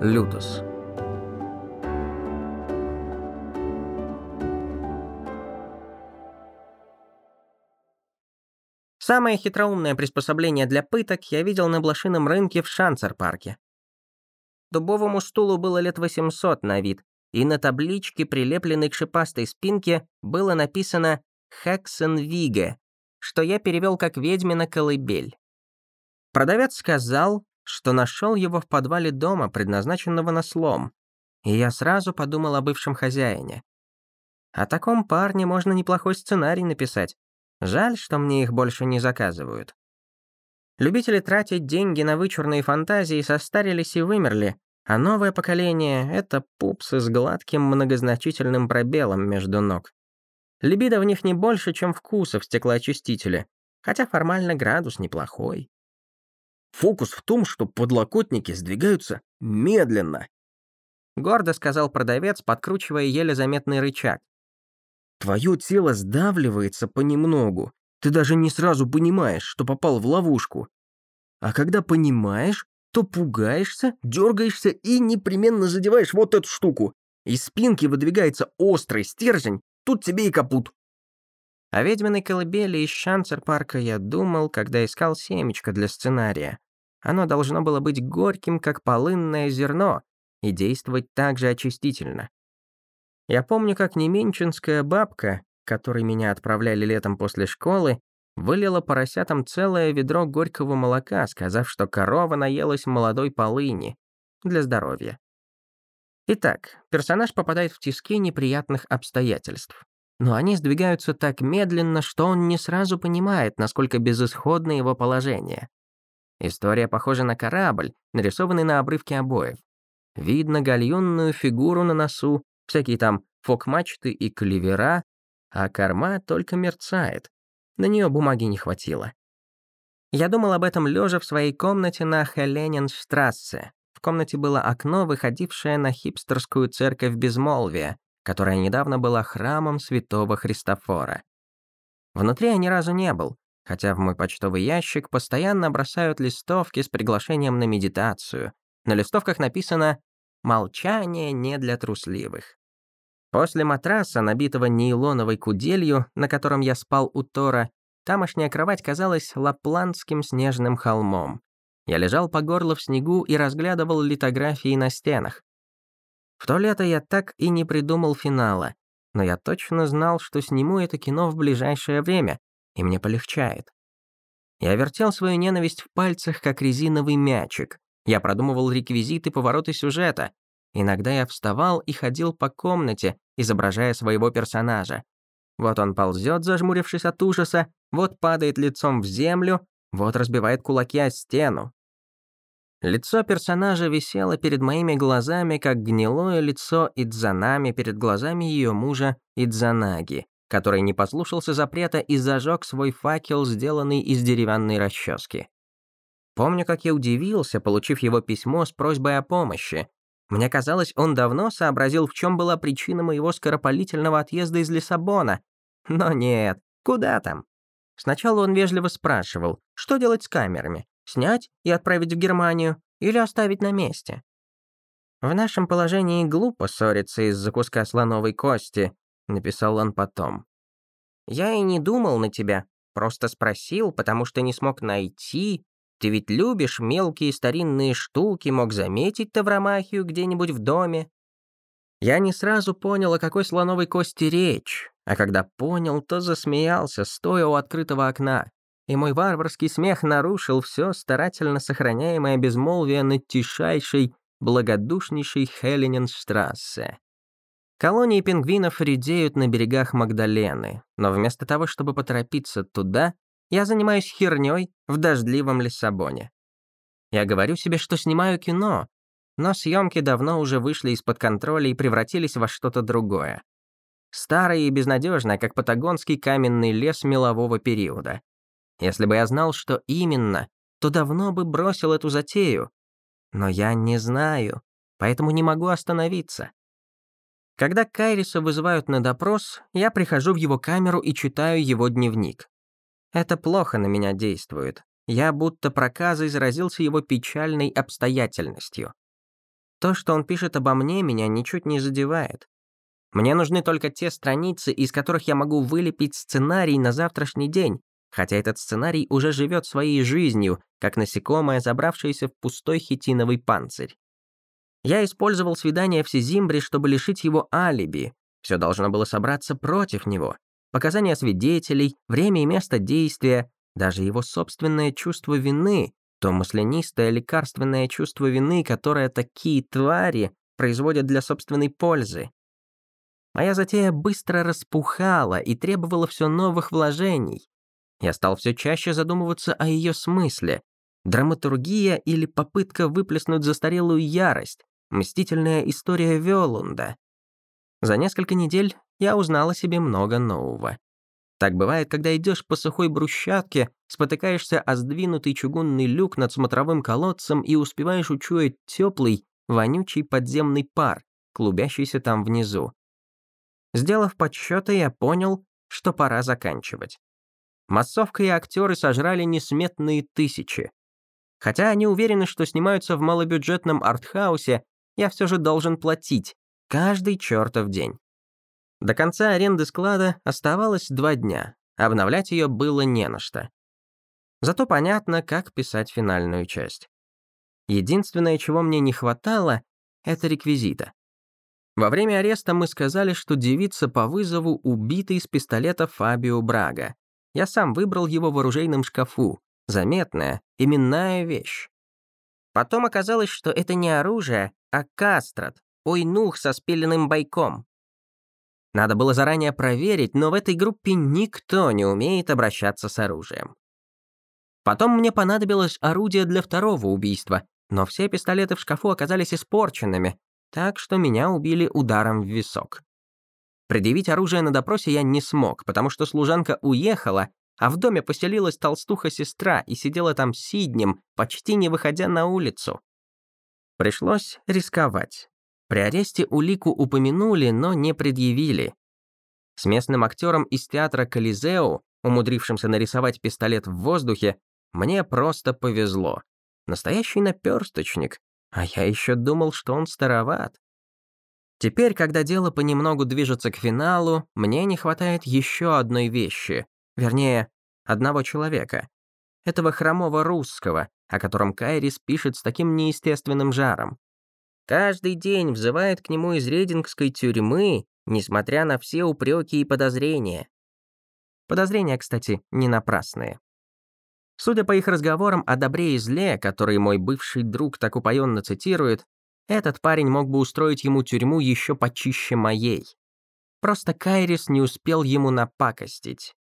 Лютус. Самое хитроумное приспособление для пыток я видел на блошином рынке в Шанцер-парке. Дубовому стулу было лет 800 на вид, и на табличке, прилепленной к шипастой спинке, было написано «Хексенвиге», что я перевел как «ведьмина колыбель». Продавец сказал, что нашел его в подвале дома, предназначенного на слом, и я сразу подумал о бывшем хозяине. О таком парне можно неплохой сценарий написать, Жаль, что мне их больше не заказывают. Любители тратить деньги на вычурные фантазии состарились и вымерли, а новое поколение — это пупсы с гладким многозначительным пробелом между ног. Либидо в них не больше, чем вкуса в стеклоочистителе, хотя формально градус неплохой. Фокус в том, что подлокотники сдвигаются медленно. Гордо сказал продавец, подкручивая еле заметный рычаг. Твое тело сдавливается понемногу. Ты даже не сразу понимаешь, что попал в ловушку. А когда понимаешь, то пугаешься, дергаешься и непременно задеваешь вот эту штуку. Из спинки выдвигается острый стержень, тут тебе и капут. О ведьминой колыбели из Шанцер-парка я думал, когда искал семечко для сценария. Оно должно было быть горьким, как полынное зерно, и действовать также очистительно. Я помню, как неменчинская бабка, которой меня отправляли летом после школы, вылила поросятам целое ведро горького молока, сказав, что корова наелась молодой полыни для здоровья. Итак, персонаж попадает в тиски неприятных обстоятельств. Но они сдвигаются так медленно, что он не сразу понимает, насколько безысходно его положение. История похожа на корабль, нарисованный на обрывке обоев. Видно гальюнную фигуру на носу, Всякие там фок-мачты и клевера, а корма только мерцает. На нее бумаги не хватило. Я думал об этом лежа в своей комнате на Хелененштрассе. В комнате было окно, выходившее на хипстерскую церковь Безмолвия, которая недавно была храмом святого Христофора. Внутри я ни разу не был, хотя в мой почтовый ящик постоянно бросают листовки с приглашением на медитацию. На листовках написано «Молчание не для трусливых». После матраса, набитого нейлоновой куделью, на котором я спал у Тора, тамошняя кровать казалась лапландским снежным холмом. Я лежал по горло в снегу и разглядывал литографии на стенах. В то лето я так и не придумал финала, но я точно знал, что сниму это кино в ближайшее время, и мне полегчает. Я вертел свою ненависть в пальцах, как резиновый мячик. Я продумывал реквизиты повороты сюжета. Иногда я вставал и ходил по комнате, изображая своего персонажа. Вот он ползет, зажмурившись от ужаса, вот падает лицом в землю, вот разбивает кулаки о стену. Лицо персонажа висело перед моими глазами, как гнилое лицо Идзанами перед глазами ее мужа Идзанаги, который не послушался запрета и зажег свой факел, сделанный из деревянной расчески. Помню, как я удивился, получив его письмо с просьбой о помощи, мне казалось, он давно сообразил, в чем была причина моего скоропалительного отъезда из Лиссабона. Но нет, куда там? Сначала он вежливо спрашивал, что делать с камерами, снять и отправить в Германию или оставить на месте. «В нашем положении глупо ссориться из-за куска слоновой кости», — написал он потом. «Я и не думал на тебя, просто спросил, потому что не смог найти ты ведь любишь мелкие старинные штуки, мог заметить тавромахию где-нибудь в доме. Я не сразу понял, о какой слоновой кости речь, а когда понял, то засмеялся, стоя у открытого окна, и мой варварский смех нарушил все старательно сохраняемое безмолвие над тишайшей, благодушнейшей Хелененштрассе. Колонии пингвинов редеют на берегах Магдалены, но вместо того, чтобы поторопиться туда, я занимаюсь хернёй в дождливом Лиссабоне. Я говорю себе, что снимаю кино, но съемки давно уже вышли из-под контроля и превратились во что-то другое. Старое и безнадежное, как патагонский каменный лес мелового периода. Если бы я знал, что именно, то давно бы бросил эту затею. Но я не знаю, поэтому не могу остановиться. Когда Кайриса вызывают на допрос, я прихожу в его камеру и читаю его дневник. Это плохо на меня действует. Я будто проказой заразился его печальной обстоятельностью. То, что он пишет обо мне, меня ничуть не задевает. Мне нужны только те страницы, из которых я могу вылепить сценарий на завтрашний день, хотя этот сценарий уже живет своей жизнью, как насекомое, забравшееся в пустой хитиновый панцирь. Я использовал свидание в Сизимбре, чтобы лишить его алиби. Все должно было собраться против него. Показания свидетелей, время и место действия, даже его собственное чувство вины, то маслянистое лекарственное чувство вины, которое такие твари производят для собственной пользы. Моя затея быстро распухала и требовала все новых вложений. Я стал все чаще задумываться о ее смысле. Драматургия или попытка выплеснуть застарелую ярость, мстительная история Вёлунда. За несколько недель я узнал о себе много нового. Так бывает, когда идешь по сухой брусчатке, спотыкаешься о сдвинутый чугунный люк над смотровым колодцем и успеваешь учуять теплый, вонючий подземный пар, клубящийся там внизу. Сделав подсчеты, я понял, что пора заканчивать. Массовка и актеры сожрали несметные тысячи. Хотя они уверены, что снимаются в малобюджетном артхаусе, я все же должен платить. Каждый чертов день. До конца аренды склада оставалось два дня. Обновлять ее было не на что. Зато понятно, как писать финальную часть. Единственное, чего мне не хватало, это реквизита. Во время ареста мы сказали, что девица по вызову убита из пистолета Фабио Брага. Я сам выбрал его в оружейном шкафу. Заметная, именная вещь. Потом оказалось, что это не оружие, а кастрат, ойнух со спиленным бойком. Надо было заранее проверить, но в этой группе никто не умеет обращаться с оружием. Потом мне понадобилось орудие для второго убийства, но все пистолеты в шкафу оказались испорченными, так что меня убили ударом в висок. Предъявить оружие на допросе я не смог, потому что служанка уехала, а в доме поселилась толстуха-сестра и сидела там сиднем, почти не выходя на улицу. Пришлось рисковать. При аресте улику упомянули, но не предъявили. С местным актером из театра Колизео, умудрившимся нарисовать пистолет в воздухе, мне просто повезло. Настоящий наперсточник, а я еще думал, что он староват. Теперь, когда дело понемногу движется к финалу, мне не хватает еще одной вещи. Вернее, одного человека. Этого хромого русского, о котором Кайрис пишет с таким неестественным жаром. Каждый день взывает к нему из рейдингской тюрьмы, несмотря на все упреки и подозрения. Подозрения, кстати, не напрасные. Судя по их разговорам о добре и зле, которые мой бывший друг так упоенно цитирует, этот парень мог бы устроить ему тюрьму еще почище моей. Просто Кайрис не успел ему напакостить.